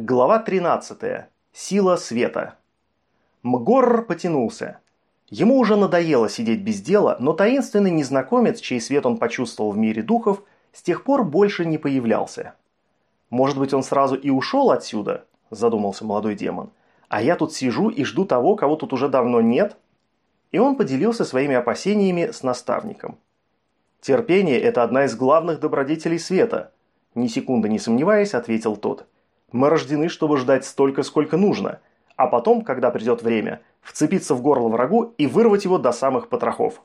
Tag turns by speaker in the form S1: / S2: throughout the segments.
S1: Глава 13. Сила света. Мгорр потянулся. Ему уже надоело сидеть без дела, но таинственный незнакомец, чей свет он почувствовал в мире духов, с тех пор больше не появлялся. «Может быть, он сразу и ушел отсюда?» – задумался молодой демон. «А я тут сижу и жду того, кого тут уже давно нет?» И он поделился своими опасениями с наставником. «Терпение – это одна из главных добродетелей света», – ни секунды не сомневаясь, ответил тот – мы рождены, чтобы ждать столько, сколько нужно, а потом, когда придет время, вцепиться в горло врагу и вырвать его до самых потрохов.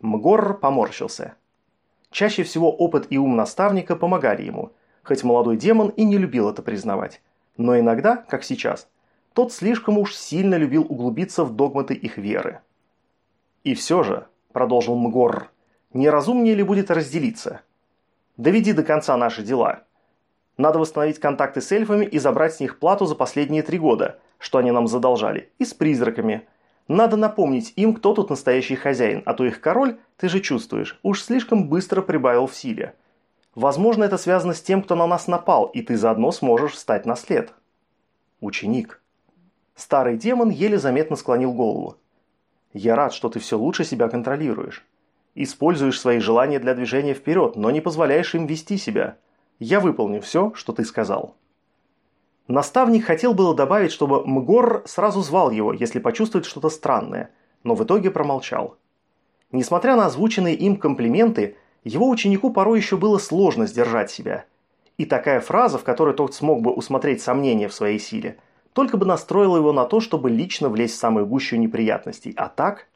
S1: Мгорр поморщился. Чаще всего опыт и ум наставника помогали ему, хоть молодой демон и не любил это признавать. Но иногда, как сейчас, тот слишком уж сильно любил углубиться в догматы их веры. «И все же», – продолжил Мгорр, – «неразумнее ли будет разделиться? Доведи до конца наши дела, надо восстановить контакты с эльфами и забрать с них плату за последние три года, что они нам задолжали, и с призраками. Надо напомнить им, кто тут настоящий хозяин, а то их король, ты же чувствуешь, уж слишком быстро прибавил в силе. Возможно, это связано с тем, кто на нас напал, и ты заодно сможешь встать на след. Ученик. Старый демон еле заметно склонил голову. Я рад, что ты все лучше себя контролируешь. Используешь свои желания для движения вперед, но не позволяешь им вести себя. Я выполню все, что ты сказал». Наставник хотел было добавить, чтобы Мгор сразу звал его, если почувствует что-то странное, но в итоге промолчал. Несмотря на озвученные им комплименты, его ученику порой еще было сложно сдержать себя. И такая фраза, в которой тот смог бы усмотреть сомнения в своей силе, только бы настроила его на то, чтобы лично влезть в самую гущу неприятностей. А так,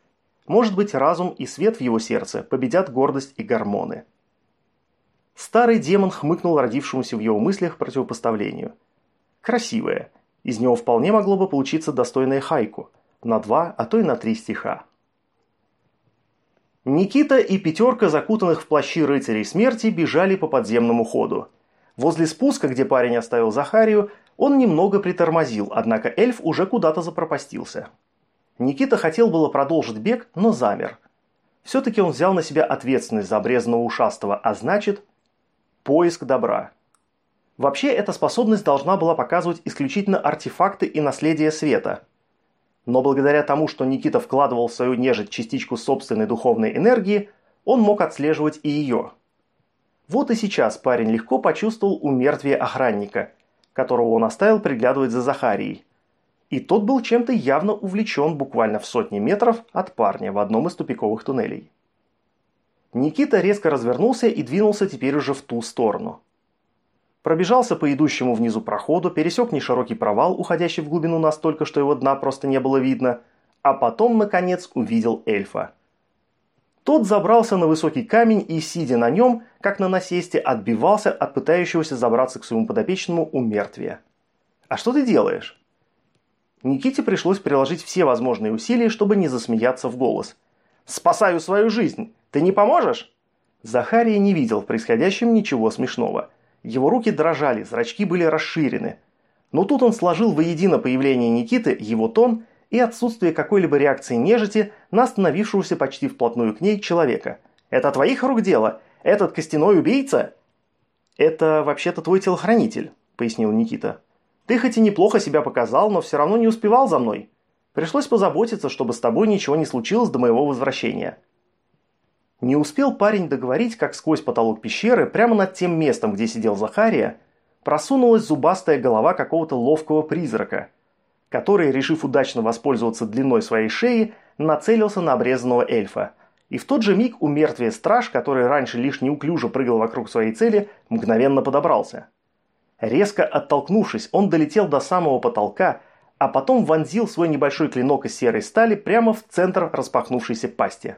S1: может быть, разум и свет в его сердце победят гордость и гормоны. Старый демон хмыкнул родившемуся в его мыслях противопоставлению. Красивое. Из него вполне могло бы получиться достойное хайку. На два, а то и на три стиха. Никита и пятерка закутанных в плащи рыцарей смерти бежали по подземному ходу. Возле спуска, где парень оставил Захарию, он немного притормозил, однако эльф уже куда-то запропастился. Никита хотел было продолжить бег, но замер. Все-таки он взял на себя ответственность за обрезанного ушастого, а значит, Поиск добра. Вообще, эта способность должна была показывать исключительно артефакты и наследие света. Но благодаря тому, что Никита вкладывал в свою нежить частичку собственной духовной энергии, он мог отслеживать и ее. Вот и сейчас парень легко почувствовал умертвие охранника, которого он оставил приглядывать за Захарией. И тот был чем-то явно увлечен буквально в сотни метров от парня в одном из тупиковых туннелей. Никита резко развернулся и двинулся теперь уже в ту сторону. Пробежался по идущему внизу проходу, пересек неширокий провал, уходящий в глубину настолько, что его дна просто не было видно, а потом, наконец, увидел эльфа. Тот забрался на высокий камень и, сидя на нем, как на насесте, отбивался от пытающегося забраться к своему подопечному у мертвия. «А что ты делаешь?» Никите пришлось приложить все возможные усилия, чтобы не засмеяться в голос. «Спасаю свою жизнь! Ты не поможешь?» Захария не видел в происходящем ничего смешного. Его руки дрожали, зрачки были расширены. Но тут он сложил воедино появление Никиты, его тон и отсутствие какой-либо реакции нежити на остановившегося почти вплотную к ней человека. «Это твоих рук дело? Этот костяной убийца?» «Это вообще-то твой телохранитель», – пояснил Никита. «Ты хоть и неплохо себя показал, но все равно не успевал за мной. Пришлось позаботиться, чтобы с тобой ничего не случилось до моего возвращения». Не успел парень договорить, как сквозь потолок пещеры, прямо над тем местом, где сидел Захария, просунулась зубастая голова какого-то ловкого призрака, который, решив удачно воспользоваться длиной своей шеи, нацелился на обрезанного эльфа. И в тот же миг у мертвия страж, который раньше лишь неуклюже прыгал вокруг своей цели, мгновенно подобрался. Резко оттолкнувшись, он долетел до самого потолка, а потом вонзил свой небольшой клинок из серой стали прямо в центр распахнувшейся пасти.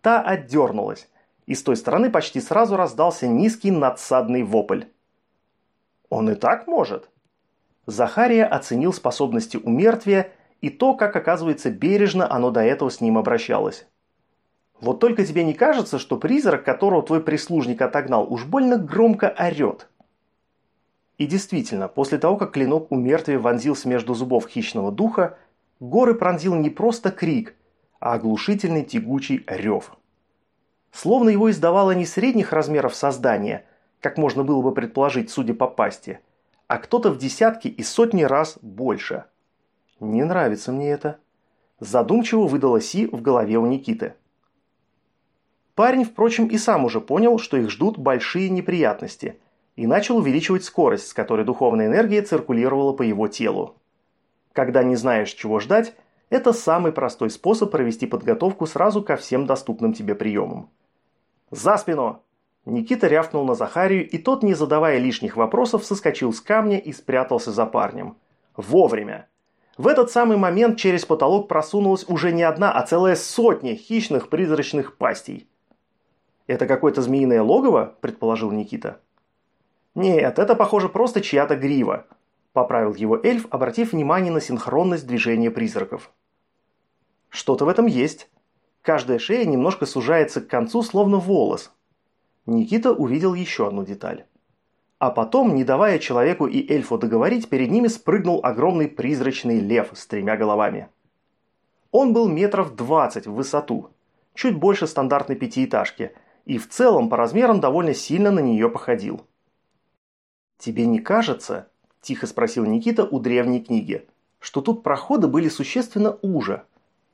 S1: Та отдернулась, и с той стороны почти сразу раздался низкий надсадный вопль. «Он и так может?» Захария оценил способности у мертвия и то, как, оказывается, бережно оно до этого с ним обращалось. Вот только тебе не кажется, что призрак, которого твой прислужник отогнал, уж больно громко орет? И действительно, после того, как клинок у мертвия вонзился между зубов хищного духа, горы пронзил не просто крик, а оглушительный тягучий рев. Словно его издавало не средних размеров создание, как можно было бы предположить, судя по пасти, а кто-то в десятки и сотни раз больше. Не нравится мне это. Задумчиво выдала Си в голове у Никиты. Парень, впрочем, и сам уже понял, что их ждут большие неприятности, и начал увеличивать скорость, с которой духовная энергия циркулировала по его телу. Когда не знаешь, чего ждать, это самый простой способ провести подготовку сразу ко всем доступным тебе приемам. «За спину!» Никита рявкнул на Захарию, и тот, не задавая лишних вопросов, соскочил с камня и спрятался за парнем. Вовремя! В этот самый момент через потолок просунулась уже не одна, а целая сотня хищных призрачных пастей. «Это какое-то змеиное логово?» – предположил Никита. «Нет, это, похоже, просто чья-то грива», – поправил его эльф, обратив внимание на синхронность движения призраков. «Что-то в этом есть. Каждая шея немножко сужается к концу, словно волос». Никита увидел еще одну деталь. А потом, не давая человеку и эльфу договорить, перед ними спрыгнул огромный призрачный лев с тремя головами. Он был метров двадцать в высоту, чуть больше стандартной пятиэтажки, и в целом по размерам довольно сильно на нее походил. «Тебе не кажется, – тихо спросил Никита у древней книги, – что тут проходы были существенно уже?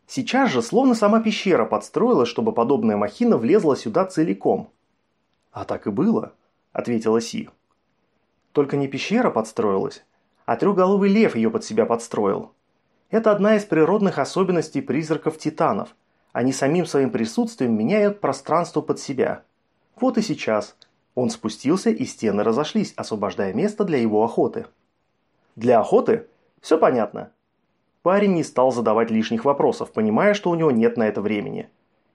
S1: Сейчас же словно сама пещера подстроилась, чтобы подобная махина влезла сюда целиком». «А так и было», – ответила Си. «Только не пещера подстроилась, а трехголовый лев ее под себя подстроил. Это одна из природных особенностей призраков титанов – они самим своим присутствием меняют пространство под себя. Вот и сейчас. Он спустился, и стены разошлись, освобождая место для его охоты. Для охоты? Все понятно. Парень не стал задавать лишних вопросов, понимая, что у него нет на это времени.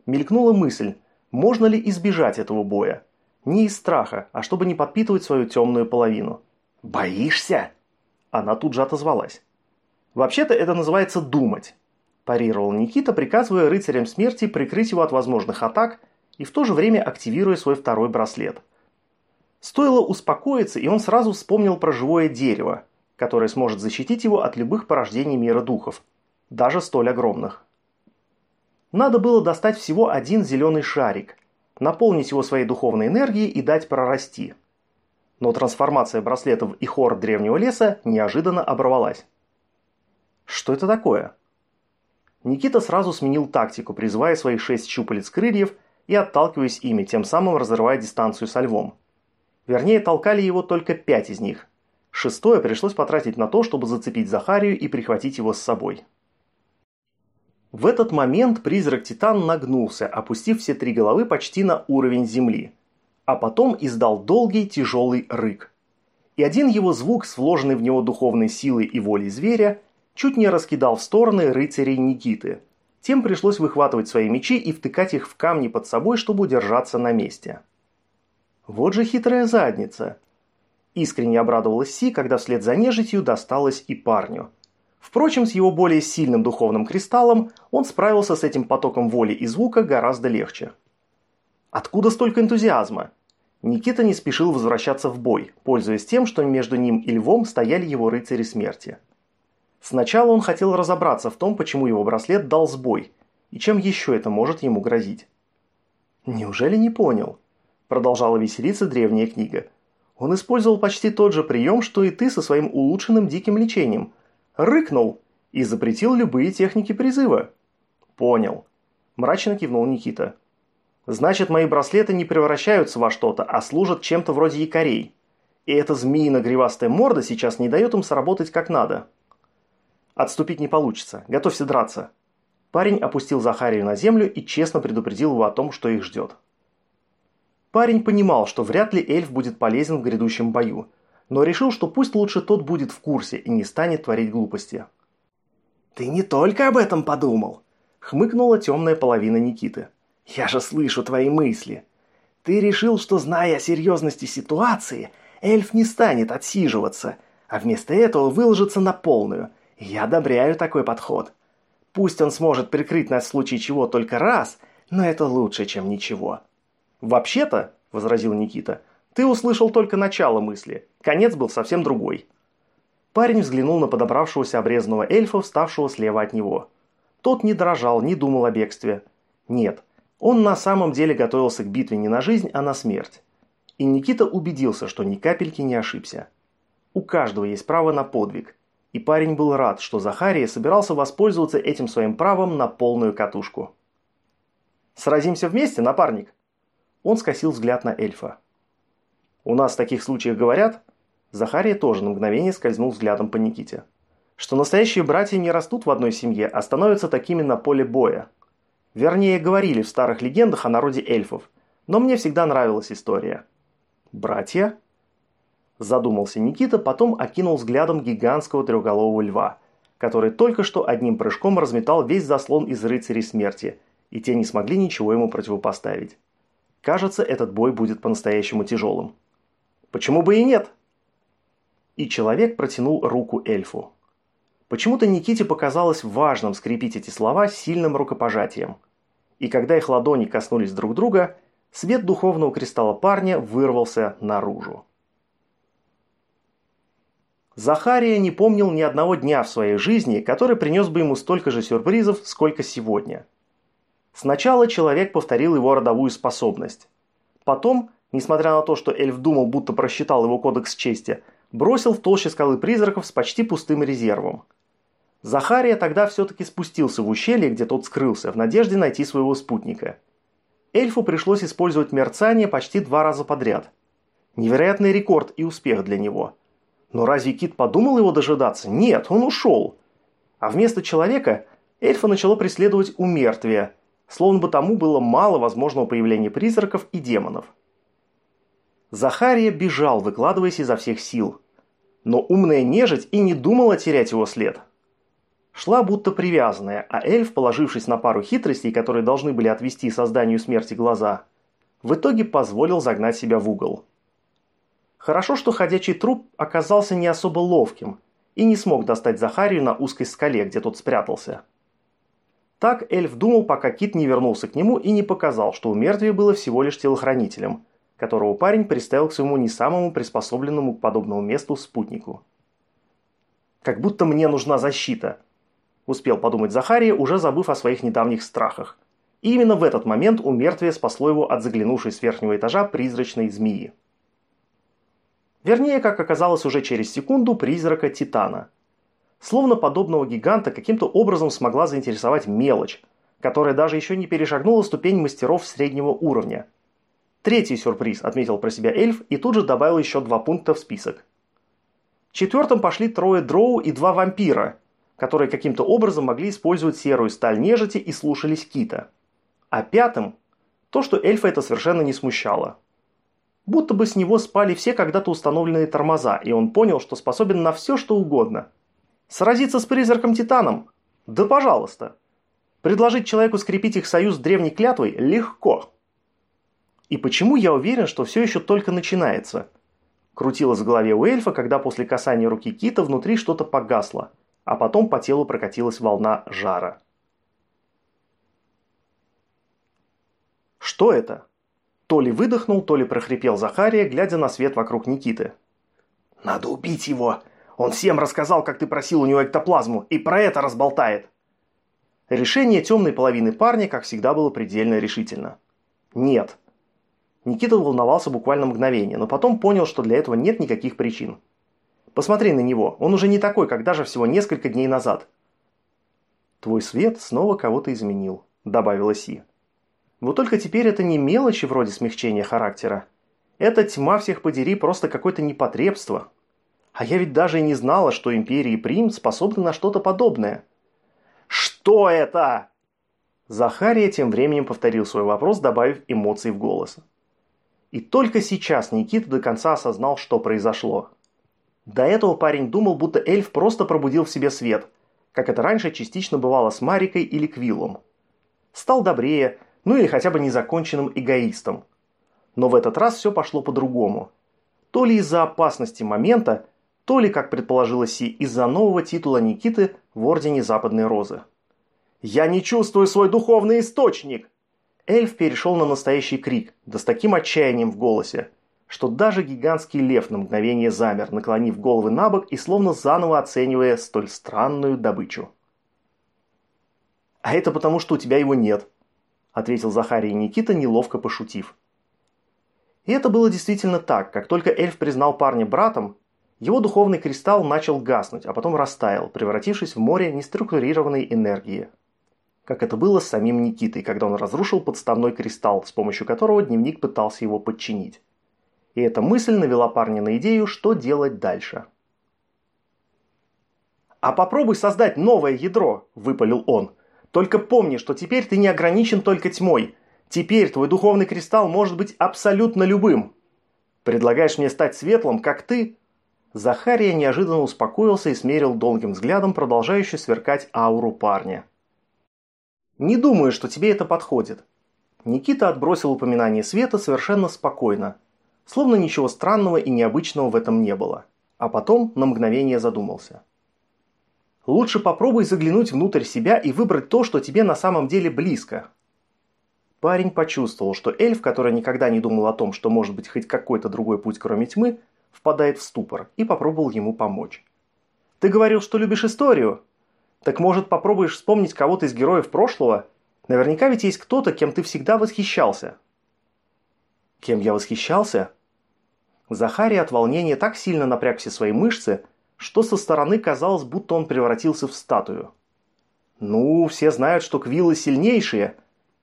S1: Мелькнула мысль, можно ли избежать этого боя. Не из страха, а чтобы не подпитывать свою темную половину. «Боишься?» Она тут же отозвалась. «Вообще-то это называется думать парировал Никита, приказывая рыцарям смерти прикрыть его от возможных атак и в то же время активируя свой второй браслет. Стоило успокоиться, и он сразу вспомнил про живое дерево, которое сможет защитить его от любых порождений мира духов, даже столь огромных. Надо было достать всего один зеленый шарик, наполнить его своей духовной энергией и дать прорасти. Но трансформация браслетов и хор древнего леса неожиданно оборвалась. Что это такое? Никита сразу сменил тактику, призывая свои шесть щупалец крыльев и отталкиваясь ими, тем самым разрывая дистанцию со львом. Вернее, толкали его только пять из них. Шестое пришлось потратить на то, чтобы зацепить Захарию и прихватить его с собой. В этот момент призрак-титан нагнулся, опустив все три головы почти на уровень земли. А потом издал долгий тяжелый рык. И один его звук с в него духовной силой и волей зверя чуть не раскидал в стороны рыцарей Никиты. Тем пришлось выхватывать свои мечи и втыкать их в камни под собой, чтобы удержаться на месте. Вот же хитрая задница. Искренне обрадовалась Си, когда вслед за нежитью досталось и парню. Впрочем, с его более сильным духовным кристаллом он справился с этим потоком воли и звука гораздо легче. Откуда столько энтузиазма? Никита не спешил возвращаться в бой, пользуясь тем, что между ним и львом стояли его рыцари смерти. Сначала он хотел разобраться в том, почему его браслет дал сбой, и чем еще это может ему грозить. «Неужели не понял?» – продолжала веселиться древняя книга. «Он использовал почти тот же прием, что и ты со своим улучшенным диким лечением. Рыкнул и запретил любые техники призыва». «Понял», – мрачно кивнул Никита. «Значит, мои браслеты не превращаются во что-то, а служат чем-то вроде якорей. И эта змеино-гривастая морда сейчас не дает им сработать как надо». Отступить не получится. Готовься драться. Парень опустил Захарию на землю и честно предупредил его о том, что их ждет. Парень понимал, что вряд ли эльф будет полезен в грядущем бою, но решил, что пусть лучше тот будет в курсе и не станет творить глупости.
S2: «Ты не только об этом подумал!» – хмыкнула темная половина Никиты. «Я же слышу твои мысли. Ты решил, что, зная о серьезности ситуации, эльф не станет отсиживаться, а вместо этого выложится на полную – я одобряю такой подход. Пусть он сможет прикрыть нас в случае чего только раз, но это лучше, чем ничего.
S1: «Вообще-то», – возразил Никита, – «ты услышал только начало мысли. Конец был совсем другой». Парень взглянул на подобравшегося обрезанного эльфа, вставшего слева от него. Тот не дрожал, не думал о бегстве. Нет, он на самом деле готовился к битве не на жизнь, а на смерть. И Никита убедился, что ни капельки не ошибся. У каждого есть право на подвиг. И парень был рад, что Захария собирался воспользоваться этим своим правом на полную катушку. «Сразимся вместе, напарник?» Он скосил взгляд на эльфа. «У нас в таких случаях говорят...» Захария тоже на мгновение скользнул взглядом по Никите. «Что настоящие братья не растут в одной семье, а становятся такими на поле боя. Вернее, говорили в старых легендах о народе эльфов, но мне всегда нравилась история». «Братья?» Задумался Никита, потом окинул взглядом гигантского трехголового льва, который только что одним прыжком разметал весь заслон из рыцарей смерти, и те не смогли ничего ему противопоставить. Кажется, этот бой будет по-настоящему тяжелым. Почему бы и нет? И человек протянул руку эльфу. Почему-то Никите показалось важным скрепить эти слова сильным рукопожатием. И когда их ладони коснулись друг друга, свет духовного кристалла парня вырвался наружу. Захария не помнил ни одного дня в своей жизни, который принес бы ему столько же сюрпризов, сколько сегодня. Сначала человек повторил его родовую способность. Потом, несмотря на то, что эльф думал, будто просчитал его кодекс чести, бросил в толще скалы призраков с почти пустым резервом. Захария тогда все-таки спустился в ущелье, где тот скрылся, в надежде найти своего спутника. Эльфу пришлось использовать мерцание почти два раза подряд. Невероятный рекорд и успех для него – но разве Кит подумал его дожидаться? Нет, он ушел. А вместо человека эльфа начало преследовать умертвие, словно бы тому было мало возможного появления призраков и демонов. Захария бежал, выкладываясь изо всех сил. Но умная нежить и не думала терять его след. Шла будто привязанная, а эльф, положившись на пару хитростей, которые должны были отвести созданию смерти глаза, в итоге позволил загнать себя в угол. Хорошо, что ходячий труп оказался не особо ловким и не смог достать Захарию на узкой скале, где тот спрятался. Так эльф думал, пока Кит не вернулся к нему и не показал, что у мертвия было всего лишь телохранителем, которого парень приставил к своему не самому приспособленному к подобному месту спутнику. «Как будто мне нужна защита», – успел подумать Захария, уже забыв о своих недавних страхах. И именно в этот момент у мертвия спасло его от заглянувшей с верхнего этажа призрачной змеи. Вернее, как оказалось уже через секунду, призрака Титана. Словно подобного гиганта каким-то образом смогла заинтересовать мелочь, которая даже еще не перешагнула ступень мастеров среднего уровня. Третий сюрприз, отметил про себя эльф и тут же добавил еще два пункта в список. Четвертым пошли трое дроу и два вампира, которые каким-то образом могли использовать серую сталь нежити и слушались кита. А пятым – то, что эльфа это совершенно не смущало – Будто бы с него спали все когда-то установленные тормоза, и он понял, что способен на все, что угодно. Сразиться с призраком Титаном? Да пожалуйста. Предложить человеку скрепить их союз древней клятвой легко. И почему я уверен, что все еще только начинается? Крутилось в голове у эльфа, когда после касания руки Кита внутри что-то погасло, а потом по телу прокатилась волна жара. Что это? То ли выдохнул, то ли прохрипел Захария, глядя на свет вокруг Никиты. «Надо убить его! Он всем рассказал, как ты просил у него эктоплазму, и про это разболтает!» Решение темной половины парня, как всегда, было предельно решительно. «Нет». Никита волновался буквально мгновение, но потом понял, что для этого нет никаких причин. «Посмотри на него, он уже не такой, как даже всего несколько дней назад». «Твой свет снова кого-то изменил», – добавила Си. Вот только теперь это не мелочи вроде смягчения характера. Это тьма всех подери просто какое-то непотребство. А я ведь даже и не знала, что Империи Прим способны на что-то подобное. «Что это?» Захария тем временем повторил свой вопрос, добавив эмоций в голос. И только сейчас Никита до конца осознал, что произошло. До этого парень думал, будто эльф просто пробудил в себе свет, как это раньше частично бывало с Марикой или Квиллом. Стал добрее, ну или хотя бы незаконченным эгоистом. Но в этот раз все пошло по-другому. То ли из-за опасности момента, то ли, как предположила Си, из-за нового титула Никиты в Ордене Западной Розы. «Я не чувствую свой духовный источник!» Эльф перешел на настоящий крик, да с таким отчаянием в голосе, что даже гигантский лев на мгновение замер, наклонив головы на бок и словно заново оценивая столь странную добычу. «А это потому, что у тебя его нет», ответил Захарий Никита, неловко пошутив. И это было действительно так. Как только эльф признал парня братом, Его духовный кристалл начал гаснуть, а потом растаял, превратившись в море неструктурированной энергии. Как это было с самим Никитой, когда он разрушил подставной кристалл, с помощью которого дневник пытался его подчинить. И эта мысль навела парня на идею, что делать дальше. «А попробуй создать новое ядро», – выпалил он. «Только помни, что теперь ты не ограничен только тьмой. Теперь твой духовный кристалл может быть абсолютно любым. Предлагаешь мне стать светлым, как ты?» Захария неожиданно успокоился и смерил долгим взглядом продолжающий сверкать ауру парня. «Не думаю, что тебе это подходит». Никита отбросил упоминание света совершенно спокойно, словно ничего странного и необычного в этом не было, а потом на мгновение задумался. «Лучше попробуй заглянуть внутрь себя и выбрать то, что тебе на самом деле близко». Парень почувствовал, что эльф, который никогда не думал о том, что может быть хоть какой-то другой путь, кроме тьмы, впадает в ступор, и попробовал ему помочь. «Ты говорил, что любишь историю? Так может попробуешь вспомнить кого-то из героев прошлого? Наверняка ведь есть кто-то, кем ты всегда восхищался». «Кем я восхищался?» Захарий от волнения так сильно напряг все свои мышцы, что со стороны казалось, будто он превратился в статую. «Ну, все знают, что квиллы сильнейшие.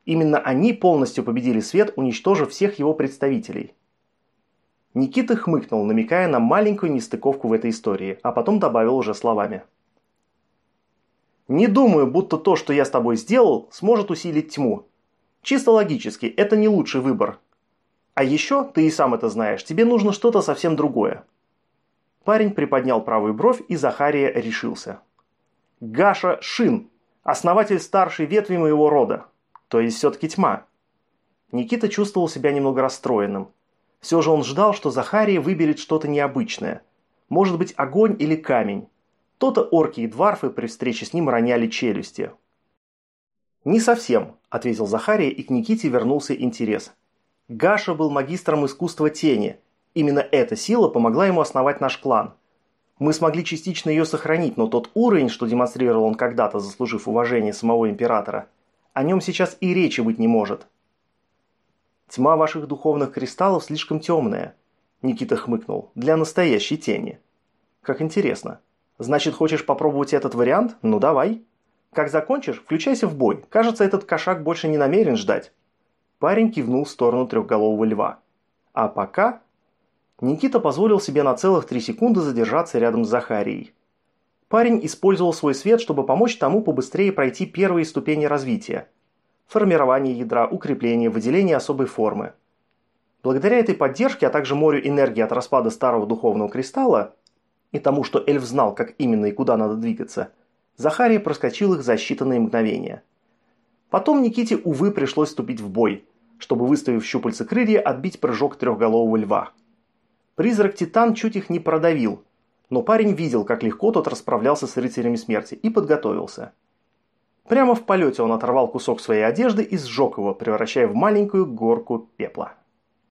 S1: Именно они полностью победили свет, уничтожив всех его представителей». Никита хмыкнул, намекая на маленькую нестыковку в этой истории, а потом добавил уже словами. «Не думаю, будто то, что я с тобой сделал, сможет усилить тьму. Чисто логически, это не лучший выбор. А еще, ты и сам это знаешь, тебе нужно что-то совсем другое». Парень приподнял правую бровь, и Захария решился. «Гаша Шин, основатель старшей ветви моего рода. То есть все-таки тьма». Никита чувствовал себя немного расстроенным – все же он ждал, что Захария выберет что-то необычное. Может быть, огонь или камень. То-то орки и дварфы при встрече с ним роняли челюсти. «Не совсем», – ответил Захария, и к Никите вернулся интерес. Гаша был магистром искусства тени. Именно эта сила помогла ему основать наш клан. Мы смогли частично ее сохранить, но тот уровень, что демонстрировал он когда-то, заслужив уважение самого императора, о нем сейчас и речи быть не может. Тьма ваших духовных кристаллов слишком темная. Никита хмыкнул. Для настоящей тени. Как интересно. Значит, хочешь попробовать этот вариант? Ну давай. Как закончишь, включайся в бой. Кажется, этот кошак больше не намерен ждать. Парень кивнул в сторону трехголового льва. А пока... Никита позволил себе на целых три секунды задержаться рядом с Захарией. Парень использовал свой свет, чтобы помочь тому побыстрее пройти первые ступени развития – формирование ядра, укрепление, выделение особой формы. Благодаря этой поддержке, а также морю энергии от распада старого духовного кристалла и тому, что эльф знал, как именно и куда надо двигаться, Захария проскочил их за считанные мгновения. Потом Никите, увы, пришлось вступить в бой, чтобы, выставив щупальца крылья, отбить прыжок трехголового льва. Призрак-титан чуть их не продавил, но парень видел, как легко тот расправлялся с рыцарями смерти и подготовился – Прямо в полете он оторвал кусок своей одежды и сжег его, превращая в маленькую горку пепла.